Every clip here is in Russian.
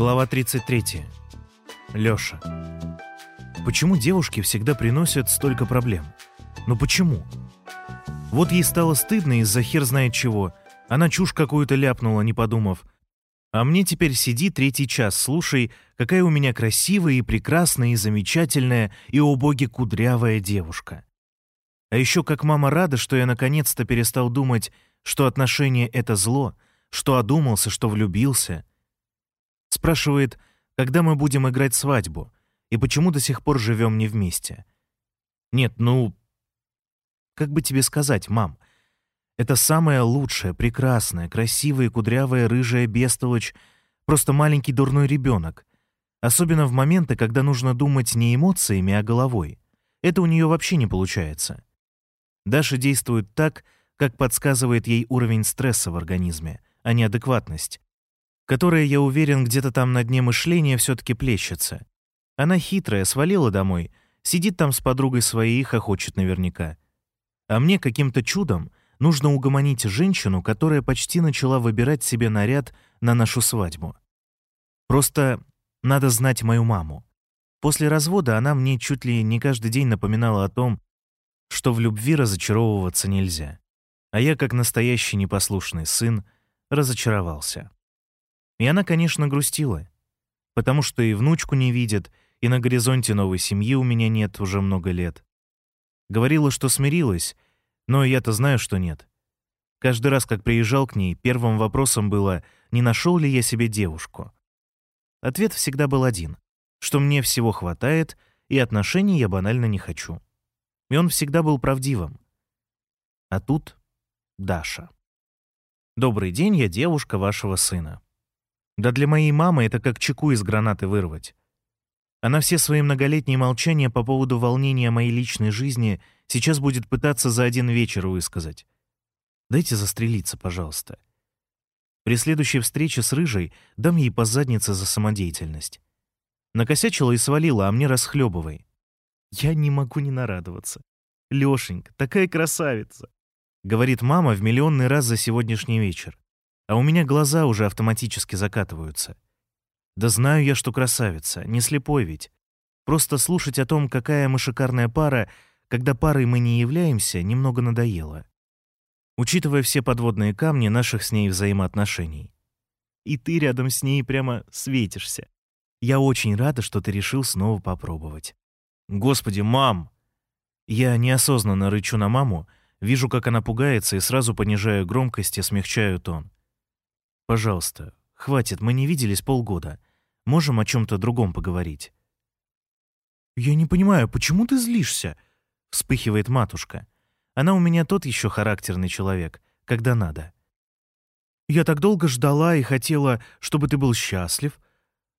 Глава 33. Лёша. Почему девушки всегда приносят столько проблем? Ну почему? Вот ей стало стыдно из-за хер знает чего. Она чушь какую-то ляпнула, не подумав. А мне теперь сиди третий час, слушай, какая у меня красивая и прекрасная и замечательная и, о боги, кудрявая девушка. А еще как мама рада, что я наконец-то перестал думать, что отношения — это зло, что одумался, что влюбился. Спрашивает, когда мы будем играть свадьбу, и почему до сих пор живем не вместе. Нет, ну... Как бы тебе сказать, мам? Это самая лучшая, прекрасная, красивая, кудрявая, рыжая бестолочь, просто маленький дурной ребенок. Особенно в моменты, когда нужно думать не эмоциями, а головой. Это у нее вообще не получается. Даша действует так, как подсказывает ей уровень стресса в организме, а не адекватность, которая, я уверен, где-то там на дне мышления все-таки плещется. Она хитрая, свалила домой, сидит там с подругой своей и хохочет наверняка. А мне каким-то чудом нужно угомонить женщину, которая почти начала выбирать себе наряд на нашу свадьбу. Просто надо знать мою маму. После развода она мне чуть ли не каждый день напоминала о том, что в любви разочаровываться нельзя. А я, как настоящий непослушный сын, разочаровался. И она, конечно, грустила, потому что и внучку не видит, и на горизонте новой семьи у меня нет уже много лет. Говорила, что смирилась, но я-то знаю, что нет. Каждый раз, как приезжал к ней, первым вопросом было, не нашел ли я себе девушку. Ответ всегда был один, что мне всего хватает, и отношений я банально не хочу. И он всегда был правдивым. А тут Даша. «Добрый день, я девушка вашего сына». Да для моей мамы это как чеку из гранаты вырвать. Она все свои многолетние молчания по поводу волнения моей личной жизни сейчас будет пытаться за один вечер высказать. Дайте застрелиться, пожалуйста. При следующей встрече с Рыжей дам ей по заднице за самодеятельность. Накосячила и свалила, а мне расхлебывай. Я не могу не нарадоваться. Лёшенька, такая красавица!» Говорит мама в миллионный раз за сегодняшний вечер. А у меня глаза уже автоматически закатываются. Да знаю я, что красавица, не слепой ведь. Просто слушать о том, какая мы шикарная пара, когда парой мы не являемся, немного надоело. Учитывая все подводные камни наших с ней взаимоотношений. И ты рядом с ней прямо светишься. Я очень рада, что ты решил снова попробовать. «Господи, мам!» Я неосознанно рычу на маму, вижу, как она пугается, и сразу понижаю громкость и смягчаю тон. «Пожалуйста, хватит, мы не виделись полгода. Можем о чем то другом поговорить?» «Я не понимаю, почему ты злишься?» — вспыхивает матушка. Она у меня тот еще характерный человек, когда надо. «Я так долго ждала и хотела, чтобы ты был счастлив.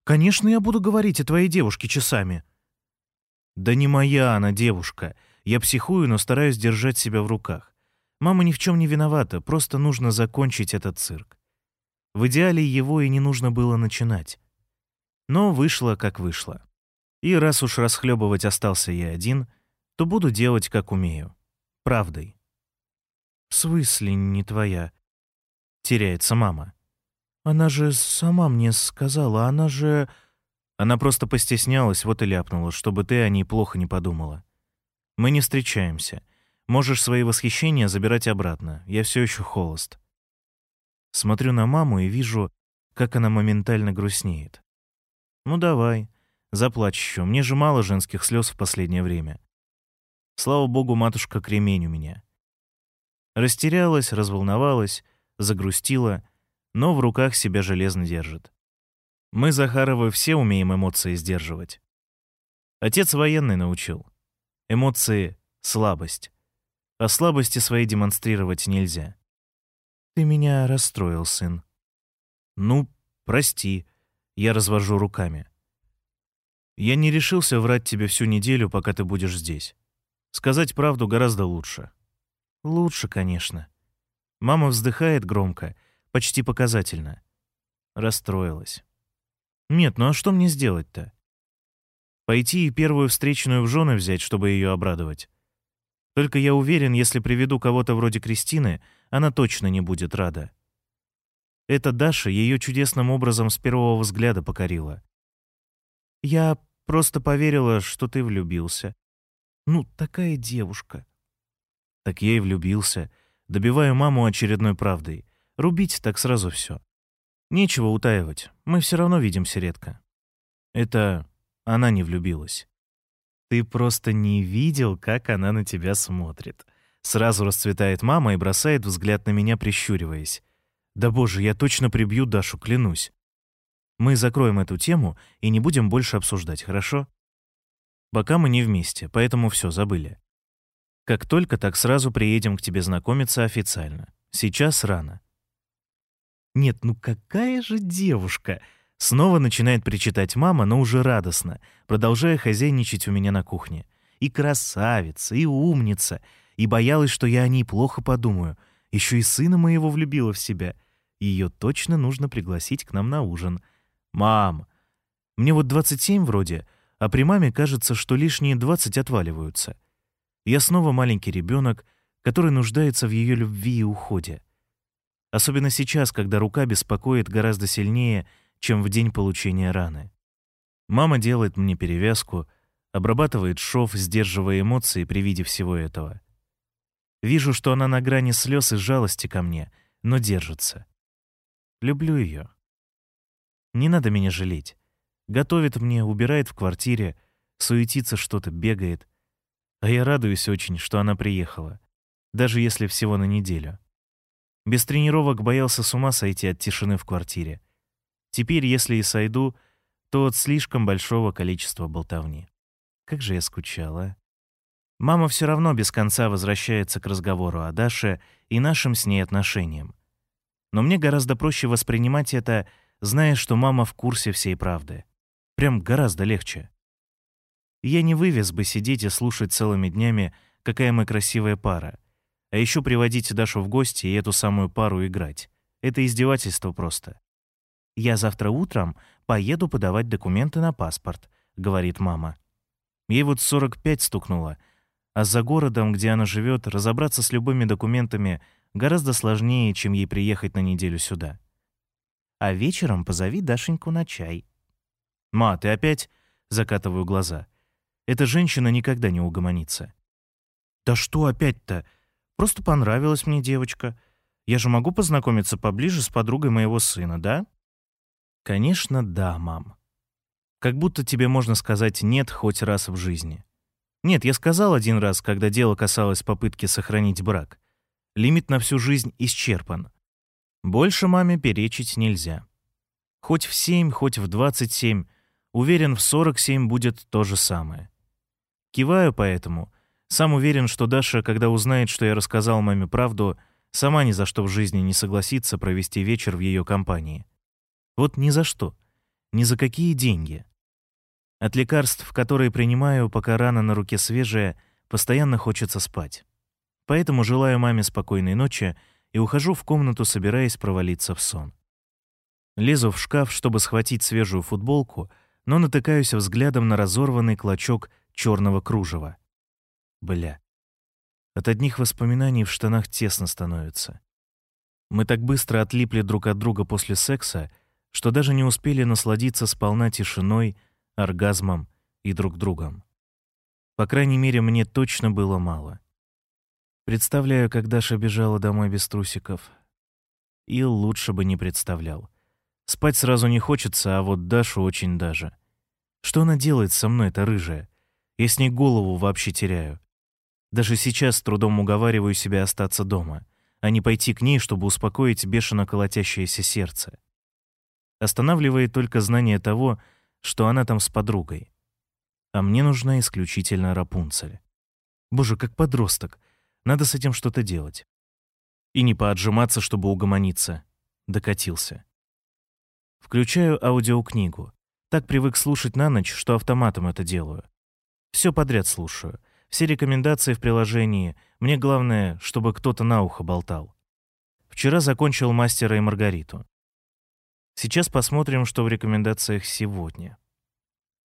Конечно, я буду говорить о твоей девушке часами». Да не моя она девушка. Я психую, но стараюсь держать себя в руках. Мама ни в чем не виновата, просто нужно закончить этот цирк. В идеале его и не нужно было начинать. Но вышло, как вышло. И раз уж расхлебывать остался я один, то буду делать, как умею. Правдой. «В смысле не твоя?» — теряется мама. «Она же сама мне сказала, она же...» Она просто постеснялась, вот и ляпнула, чтобы ты о ней плохо не подумала. Мы не встречаемся. Можешь свои восхищения забирать обратно. Я все еще холост. Смотрю на маму и вижу, как она моментально грустнеет. Ну давай, заплачь еще. Мне же мало женских слез в последнее время. Слава богу, матушка кремень у меня. Растерялась, разволновалась, загрустила, но в руках себя железно держит. Мы, Захаровы, все умеем эмоции сдерживать. Отец военный научил. Эмоции — слабость. А слабости свои демонстрировать нельзя. Ты меня расстроил, сын. Ну, прости, я развожу руками. Я не решился врать тебе всю неделю, пока ты будешь здесь. Сказать правду гораздо лучше. Лучше, конечно. Мама вздыхает громко, почти показательно. Расстроилась. Нет, ну а что мне сделать-то? Пойти и первую встречную в жены взять, чтобы ее обрадовать. Только я уверен, если приведу кого-то вроде Кристины, она точно не будет рада. Эта Даша ее чудесным образом с первого взгляда покорила. «Я просто поверила, что ты влюбился. Ну, такая девушка». Так я и влюбился. Добиваю маму очередной правдой. Рубить так сразу все. Нечего утаивать, мы все равно видимся редко. Это она не влюбилась. Ты просто не видел, как она на тебя смотрит. Сразу расцветает мама и бросает взгляд на меня, прищуриваясь. Да боже, я точно прибью Дашу, клянусь. Мы закроем эту тему и не будем больше обсуждать, хорошо? Пока мы не вместе, поэтому все забыли. Как только, так сразу приедем к тебе знакомиться официально. Сейчас рано. Нет, ну какая же девушка! Снова начинает причитать мама, но уже радостно, продолжая хозяйничать у меня на кухне. И красавица, и умница, и боялась, что я о ней плохо подумаю — еще и сына моего влюбила в себя. Ее точно нужно пригласить к нам на ужин. Мам, мне вот 27 вроде, а при маме кажется, что лишние 20 отваливаются. Я снова маленький ребенок, который нуждается в ее любви и уходе. Особенно сейчас, когда рука беспокоит гораздо сильнее, чем в день получения раны. Мама делает мне перевязку, обрабатывает шов, сдерживая эмоции при виде всего этого. Вижу, что она на грани слез и жалости ко мне, но держится. Люблю ее. Не надо меня жалеть. Готовит мне, убирает в квартире, суетится что-то, бегает. А я радуюсь очень, что она приехала, даже если всего на неделю. Без тренировок боялся с ума сойти от тишины в квартире. Теперь, если и сойду, то от слишком большого количества болтовни. Как же я скучала. Мама все равно без конца возвращается к разговору о Даше и нашим с ней отношениям. Но мне гораздо проще воспринимать это, зная, что мама в курсе всей правды. Прям гораздо легче. Я не вывез бы сидеть и слушать целыми днями, какая мы красивая пара. А еще приводить Дашу в гости и эту самую пару играть. Это издевательство просто. «Я завтра утром поеду подавать документы на паспорт», — говорит мама. Ей вот 45 стукнуло — а за городом, где она живет, разобраться с любыми документами гораздо сложнее, чем ей приехать на неделю сюда. А вечером позови Дашеньку на чай. «Ма, ты опять?» — закатываю глаза. «Эта женщина никогда не угомонится». «Да что опять-то? Просто понравилась мне девочка. Я же могу познакомиться поближе с подругой моего сына, да?» «Конечно, да, мам. Как будто тебе можно сказать «нет» хоть раз в жизни». Нет, я сказал один раз, когда дело касалось попытки сохранить брак. Лимит на всю жизнь исчерпан. Больше маме перечить нельзя. Хоть в 7, хоть в 27, уверен, в 47 будет то же самое. Киваю поэтому. Сам уверен, что Даша, когда узнает, что я рассказал маме правду, сама ни за что в жизни не согласится провести вечер в ее компании. Вот ни за что. Ни за какие деньги. От лекарств, которые принимаю, пока рана на руке свежая, постоянно хочется спать. Поэтому желаю маме спокойной ночи и ухожу в комнату, собираясь провалиться в сон. Лезу в шкаф, чтобы схватить свежую футболку, но натыкаюсь взглядом на разорванный клочок черного кружева. Бля. От одних воспоминаний в штанах тесно становится. Мы так быстро отлипли друг от друга после секса, что даже не успели насладиться сполна тишиной, оргазмом и друг другом. По крайней мере, мне точно было мало. Представляю, как Даша бежала домой без трусиков. И лучше бы не представлял. Спать сразу не хочется, а вот Дашу очень даже. Что она делает со мной, эта рыжая? Я с ней голову вообще теряю. Даже сейчас с трудом уговариваю себя остаться дома, а не пойти к ней, чтобы успокоить бешено колотящееся сердце. Останавливает только знание того, что она там с подругой. А мне нужна исключительно Рапунцель. Боже, как подросток. Надо с этим что-то делать. И не поотжиматься, чтобы угомониться. Докатился. Включаю аудиокнигу. Так привык слушать на ночь, что автоматом это делаю. Все подряд слушаю. Все рекомендации в приложении. Мне главное, чтобы кто-то на ухо болтал. Вчера закончил «Мастера и Маргариту». Сейчас посмотрим, что в рекомендациях сегодня.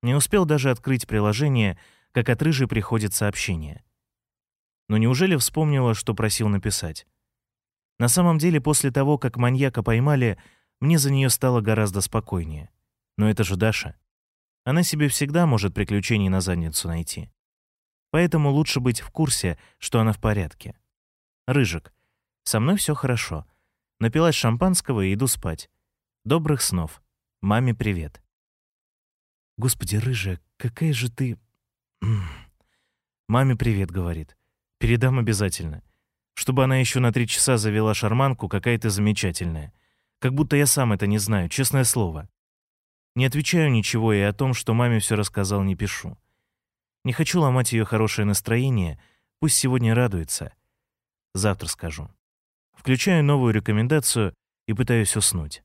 Не успел даже открыть приложение, как от рыжей приходит сообщение. Но неужели вспомнила, что просил написать? На самом деле, после того, как маньяка поймали, мне за нее стало гораздо спокойнее. Но это же Даша. Она себе всегда может приключений на задницу найти. Поэтому лучше быть в курсе, что она в порядке. Рыжик. Со мной все хорошо. Напилась шампанского и иду спать. Добрых снов. Маме привет. Господи, рыжая, какая же ты... Маме привет, говорит. Передам обязательно. Чтобы она еще на три часа завела шарманку, какая ты замечательная. Как будто я сам это не знаю, честное слово. Не отвечаю ничего и о том, что маме все рассказал, не пишу. Не хочу ломать ее хорошее настроение, пусть сегодня радуется. Завтра скажу. Включаю новую рекомендацию и пытаюсь уснуть.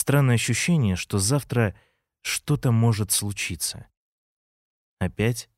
Странное ощущение, что завтра что-то может случиться. Опять?